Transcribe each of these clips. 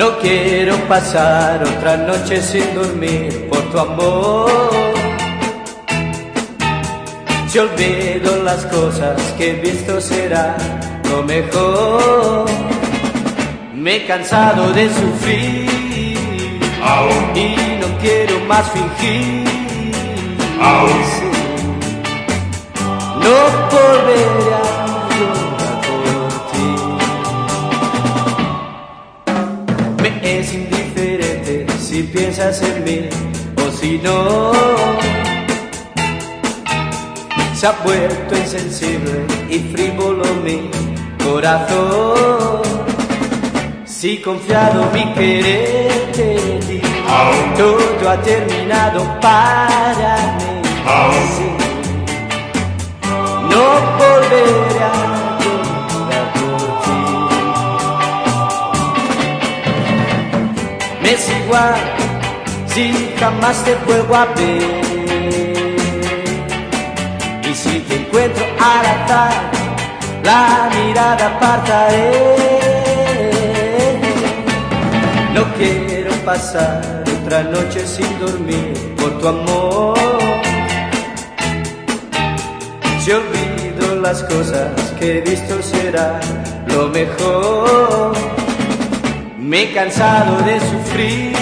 No quiero pasar otra noche sin dormir por tu amor. Si olvido las cosas que he visto será lo mejor. Me he cansado de sufrir y no quiero más fingir. Es indiferente si piensas en mí o si no. Se ha vuelto insensible y frívolo mi corazón. Si confiado mi querer en ti, todo ha terminado para Es igual si jamás te vuelvo a ver. Y si te encuentro al azar, la mirada apartaré. No quiero pasar otra noche sin dormir por tu amor. Si olvido las cosas que he visto será lo mejor. Me he cansado de sufrir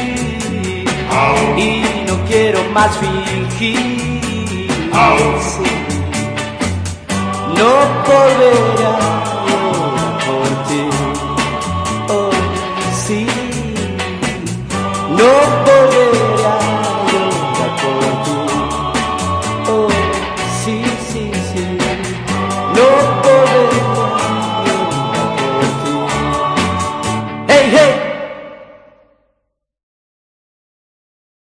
y no quiero más fingir. Sí. No volverá por ti. Oh, sí. No volverá por ti. Oh,